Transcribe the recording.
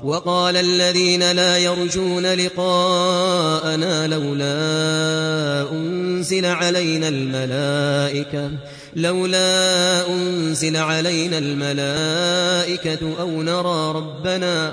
وقال الذين لا يرجون لقاءنا لولا أنزل علينا الملائكة لولا أنزل علينا الملائكة أو نرى ربنا